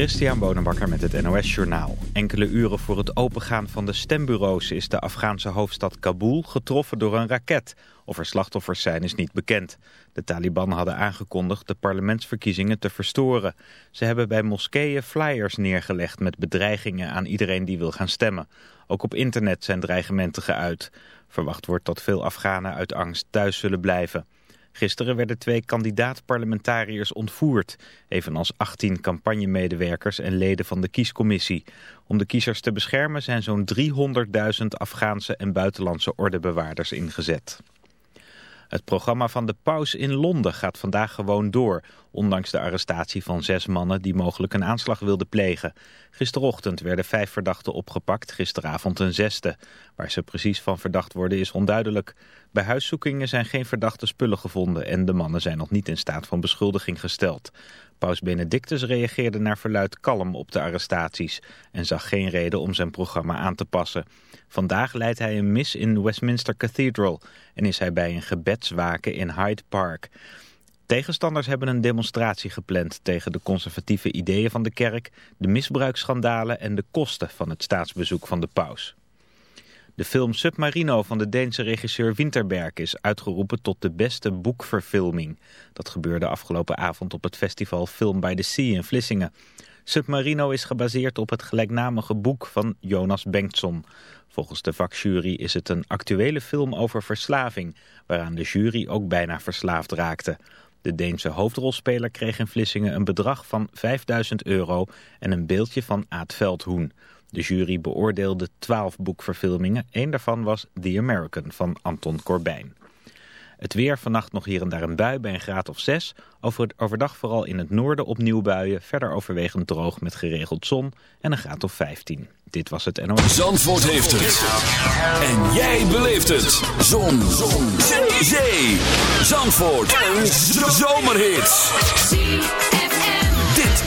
Christian Bonenbakker met het NOS Journaal. Enkele uren voor het opengaan van de stembureaus is de Afghaanse hoofdstad Kabul getroffen door een raket. Of er slachtoffers zijn is niet bekend. De Taliban hadden aangekondigd de parlementsverkiezingen te verstoren. Ze hebben bij moskeeën flyers neergelegd met bedreigingen aan iedereen die wil gaan stemmen. Ook op internet zijn dreigementen geuit. Verwacht wordt dat veel Afghanen uit angst thuis zullen blijven. Gisteren werden twee kandidaat-parlementariërs ontvoerd, evenals 18 campagnemedewerkers en leden van de kiescommissie. Om de kiezers te beschermen zijn zo'n 300.000 Afghaanse en buitenlandse ordebewaarders ingezet. Het programma van de paus in Londen gaat vandaag gewoon door, ondanks de arrestatie van zes mannen die mogelijk een aanslag wilden plegen. Gisterochtend werden vijf verdachten opgepakt, gisteravond een zesde. Waar ze precies van verdacht worden is onduidelijk. Bij huiszoekingen zijn geen verdachte spullen gevonden en de mannen zijn nog niet in staat van beschuldiging gesteld. Paus Benedictus reageerde naar verluid kalm op de arrestaties en zag geen reden om zijn programma aan te passen. Vandaag leidt hij een mis in Westminster Cathedral en is hij bij een gebedswaken in Hyde Park. Tegenstanders hebben een demonstratie gepland tegen de conservatieve ideeën van de kerk, de misbruiksschandalen en de kosten van het staatsbezoek van de paus. De film Submarino van de Deense regisseur Winterberg is uitgeroepen tot de beste boekverfilming. Dat gebeurde afgelopen avond op het festival Film by the Sea in Vlissingen. Submarino is gebaseerd op het gelijknamige boek van Jonas Bengtsson. Volgens de vakjury is het een actuele film over verslaving, waaraan de jury ook bijna verslaafd raakte. De Deense hoofdrolspeler kreeg in Vlissingen een bedrag van 5000 euro en een beeldje van Aad Veldhoen. De jury beoordeelde twaalf boekverfilmingen. Eén daarvan was The American van Anton Corbijn. Het weer, vannacht nog hier en daar een bui bij een graad of 6. Over, overdag vooral in het noorden opnieuw buien. Verder overwegend droog met geregeld zon en een graad of 15. Dit was het NOS. Zandvoort heeft het. En jij beleeft het. Zon. Zon. Zee. Zee. Zandvoort. Een zomerhit.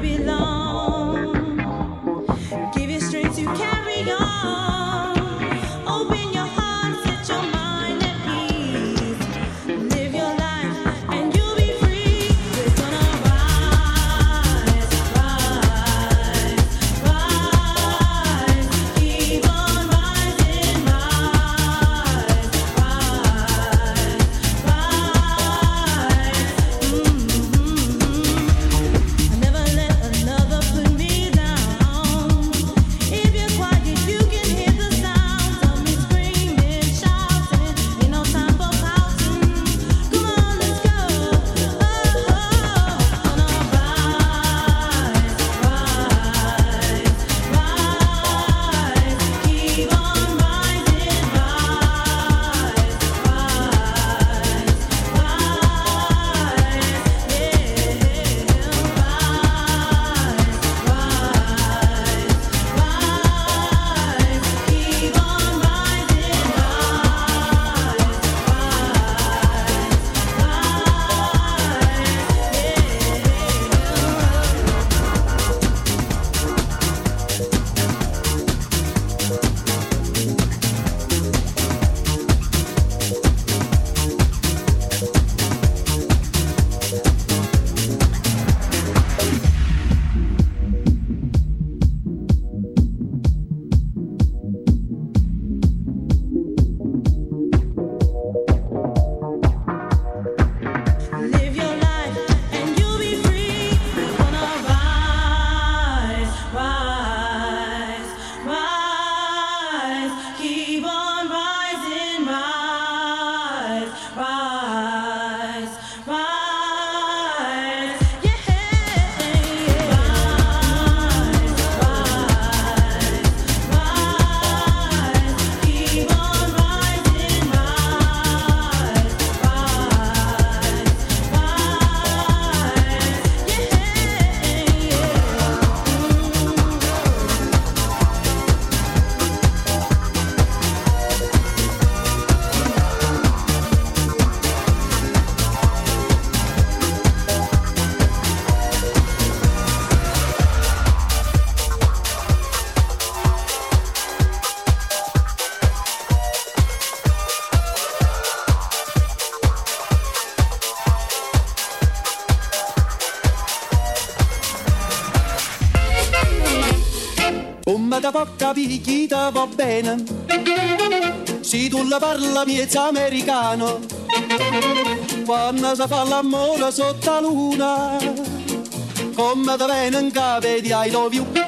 Belong. parla piezza americano, quando si fa l'amore sotto la luna, come da venga vedi ai love you.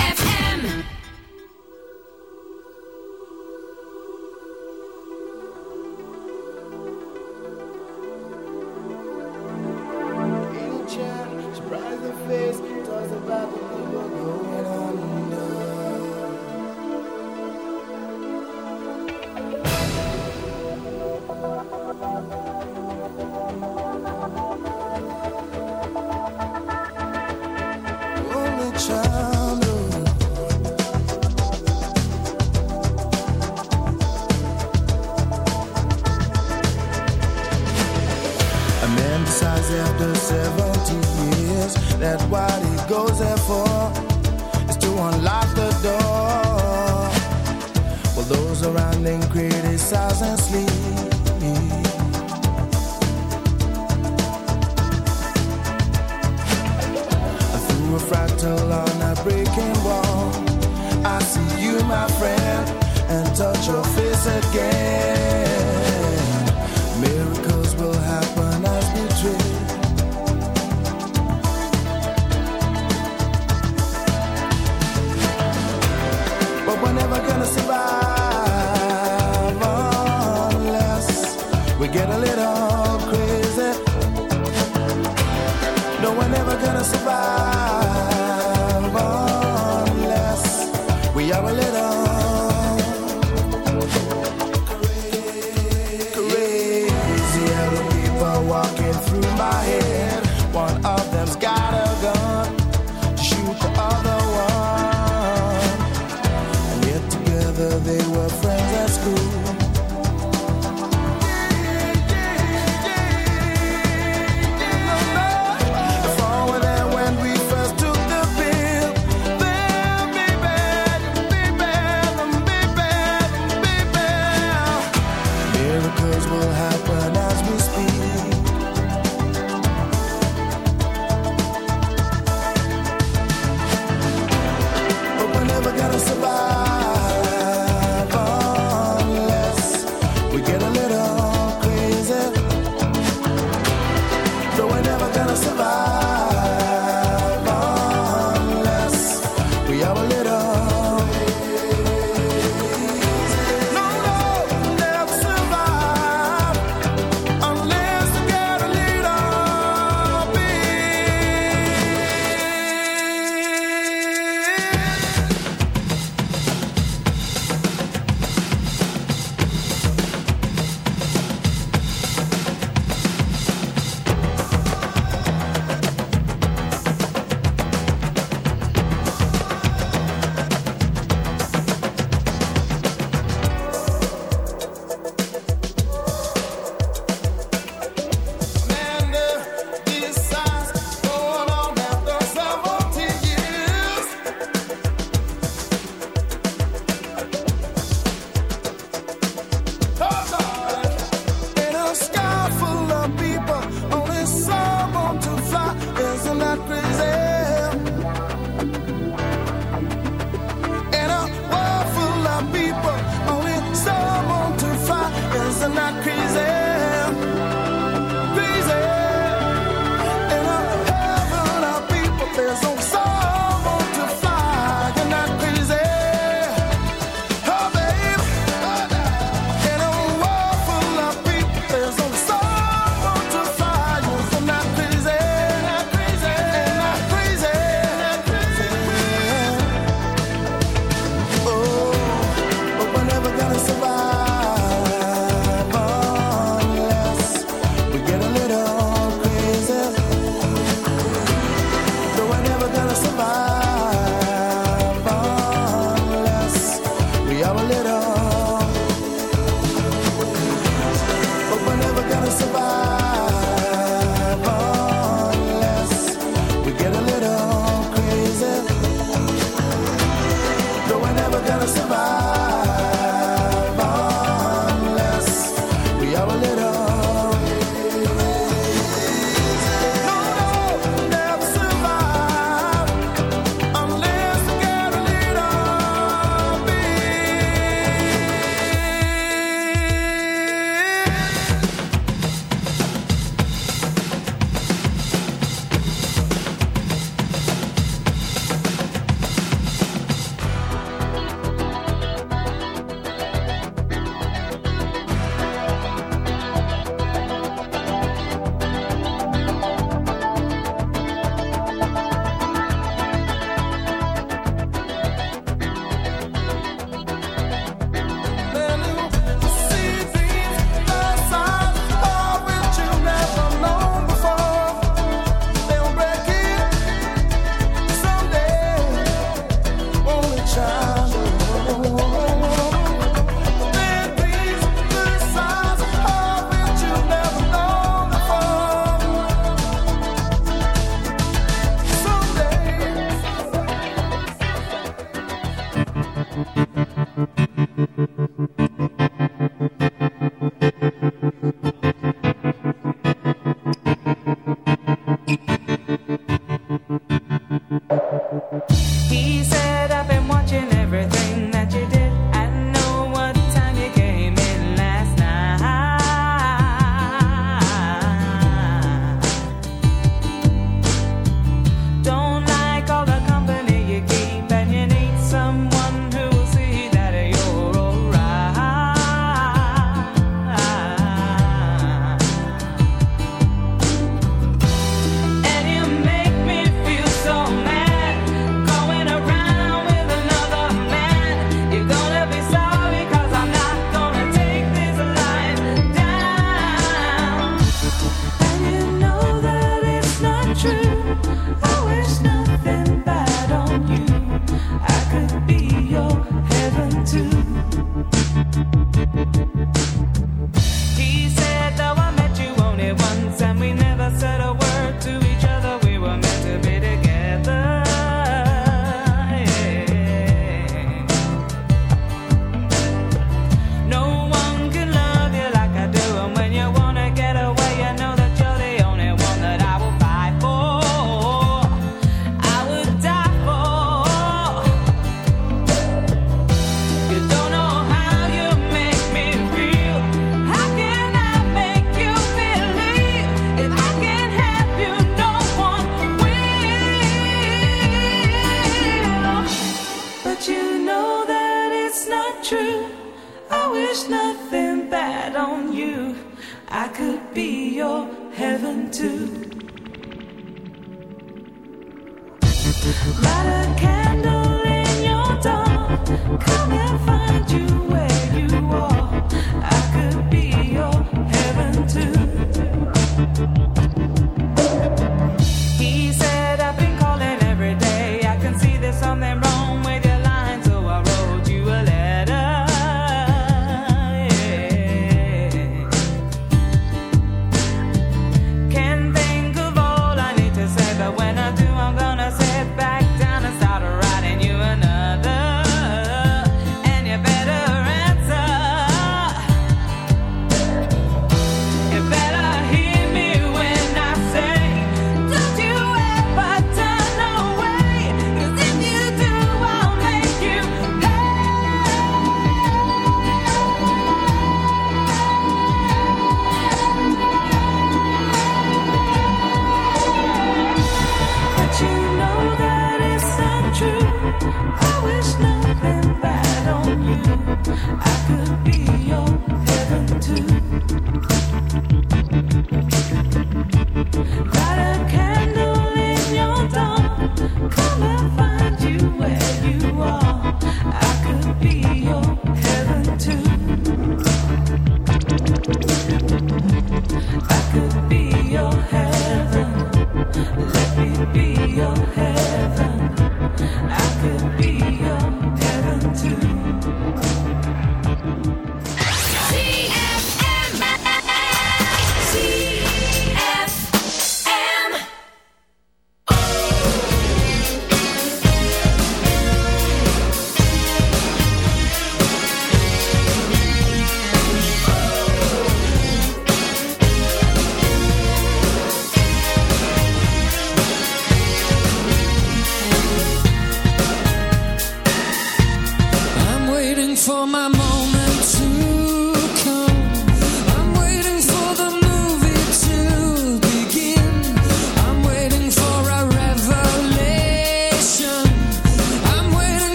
But I can't.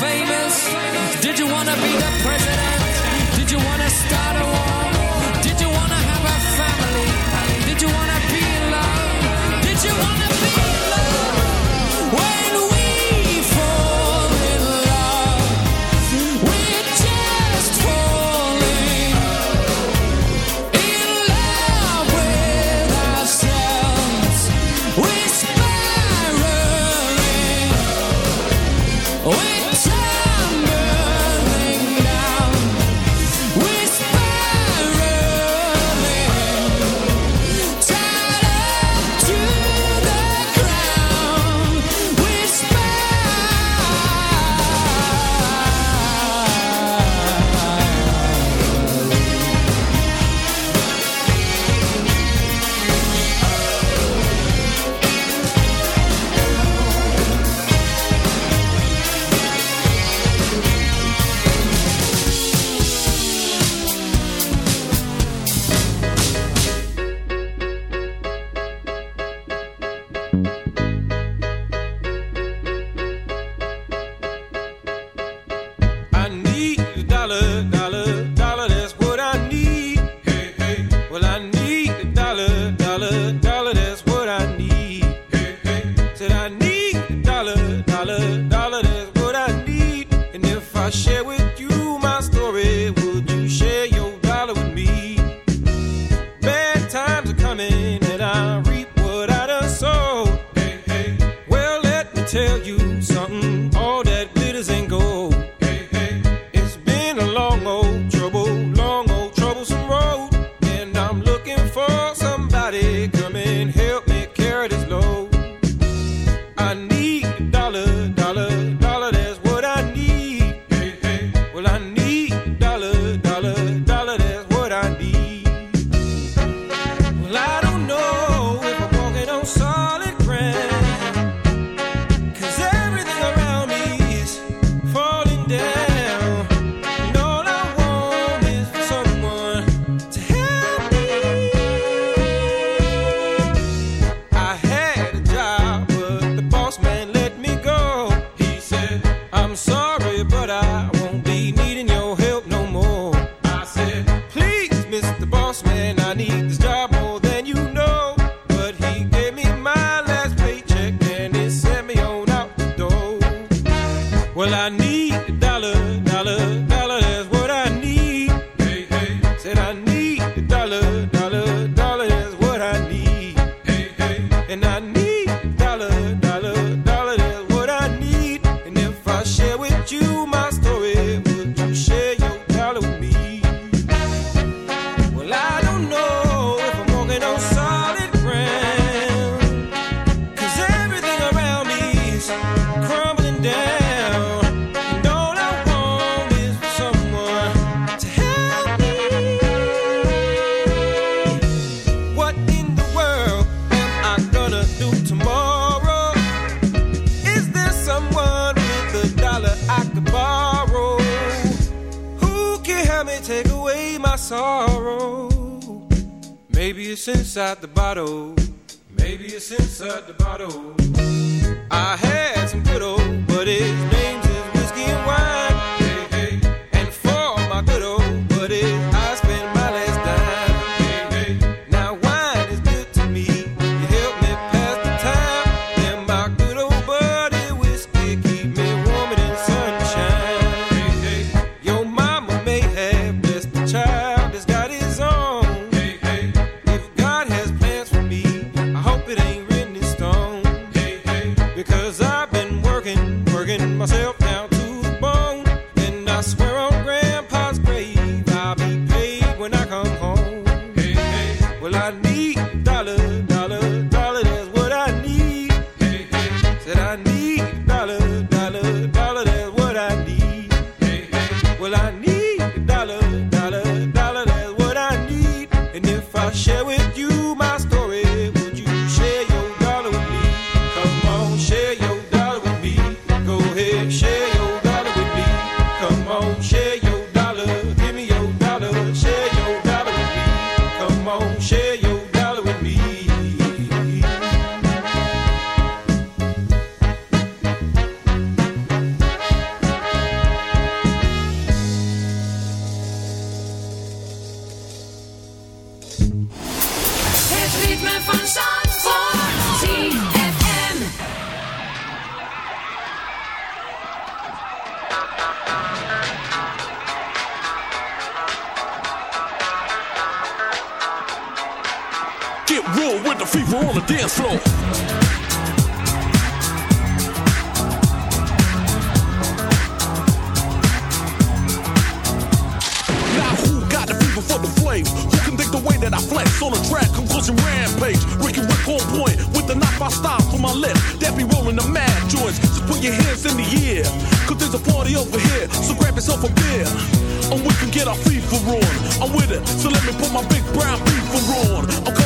Famous? Did you wanna be the sorrow. Maybe it's inside the bottle. Maybe it's inside the bottle. I had some good old, but his name's is whiskey and wine. roll with the fever on the dance floor. Now who got the fever for the flame? Who can think the way that I flex on a track? Conclusion rampage. Ricky Rick on point with the knock I style for my left. That be rolling the mad joints. So put your hands in the air. Cause there's a party over here. So grab yourself a beer. And we can get our FIFA on. I'm with it. So let me put my big brown FIFA on. Okay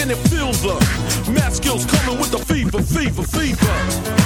And it feels up. Math skills coming with the fever, fever, fever.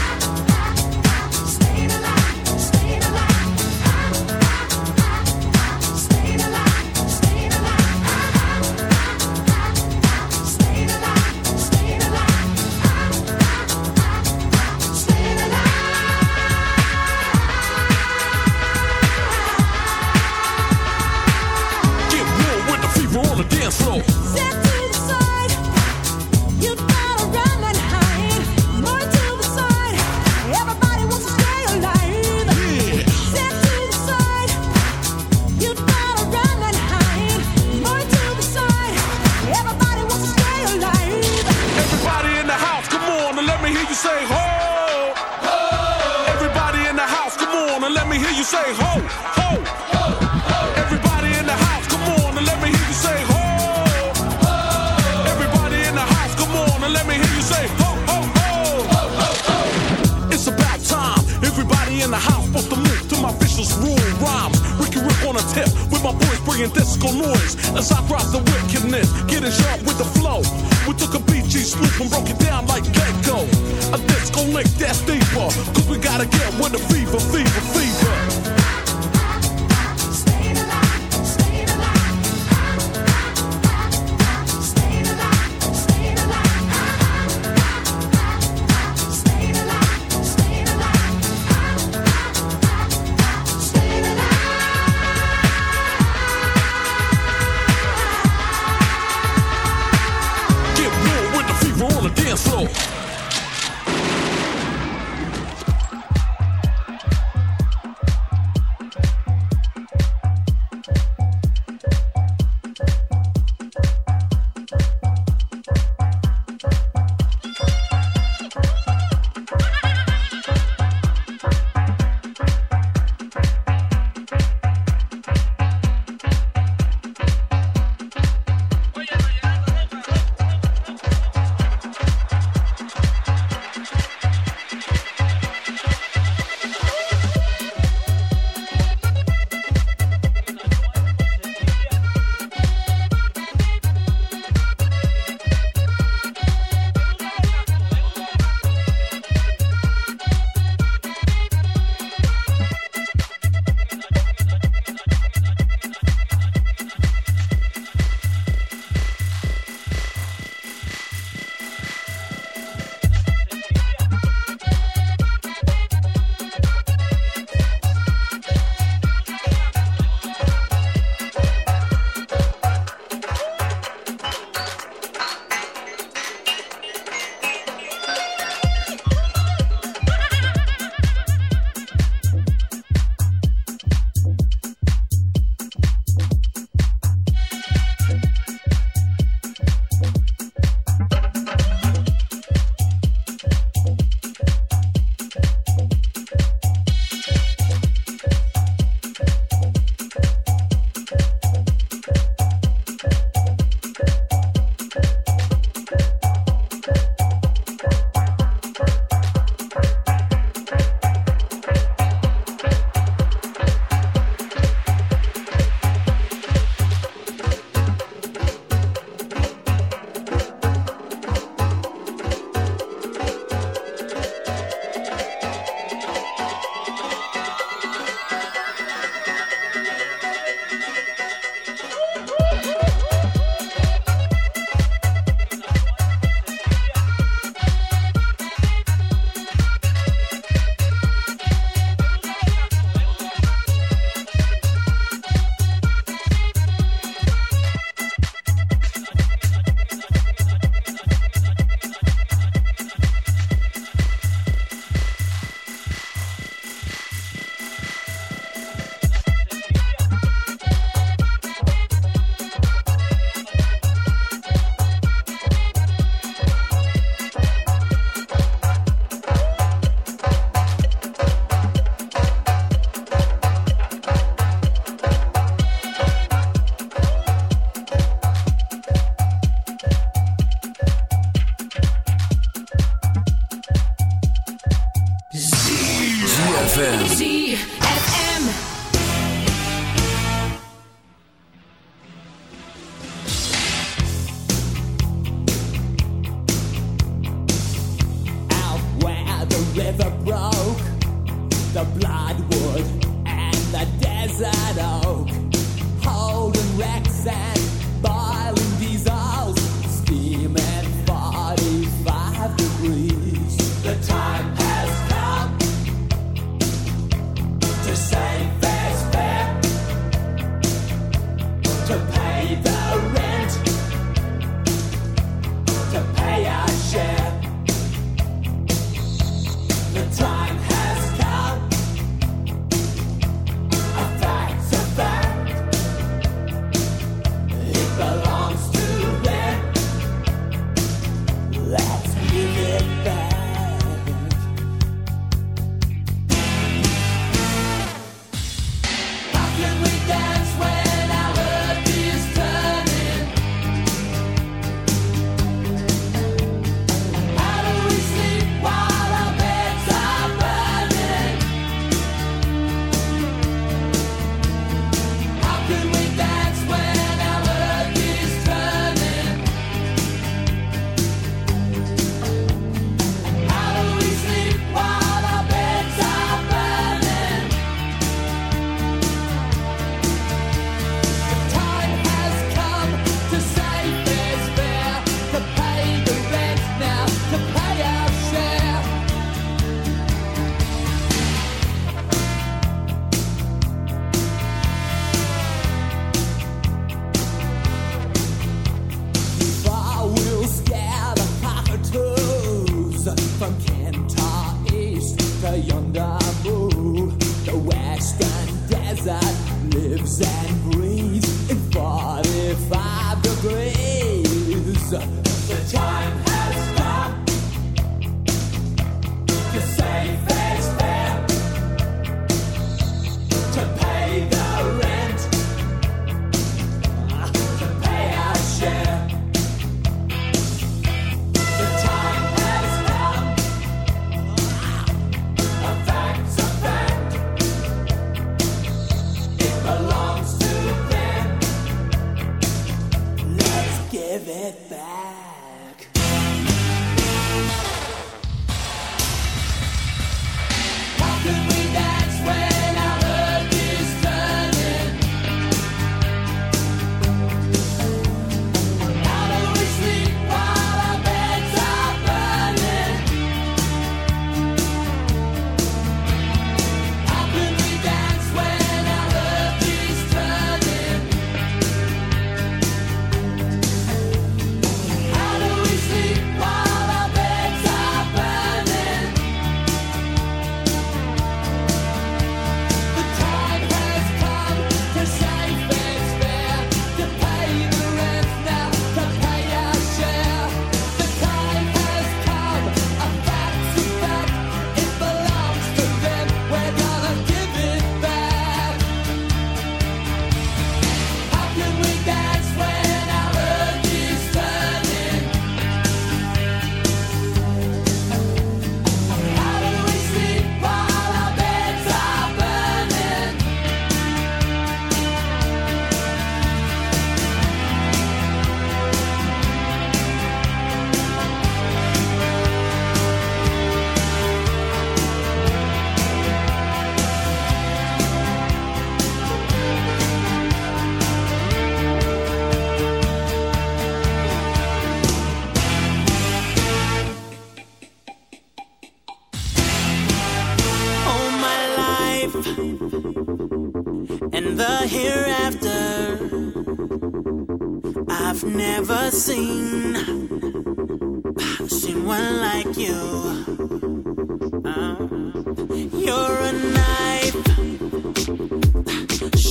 Back.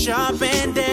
Sharp and deadly,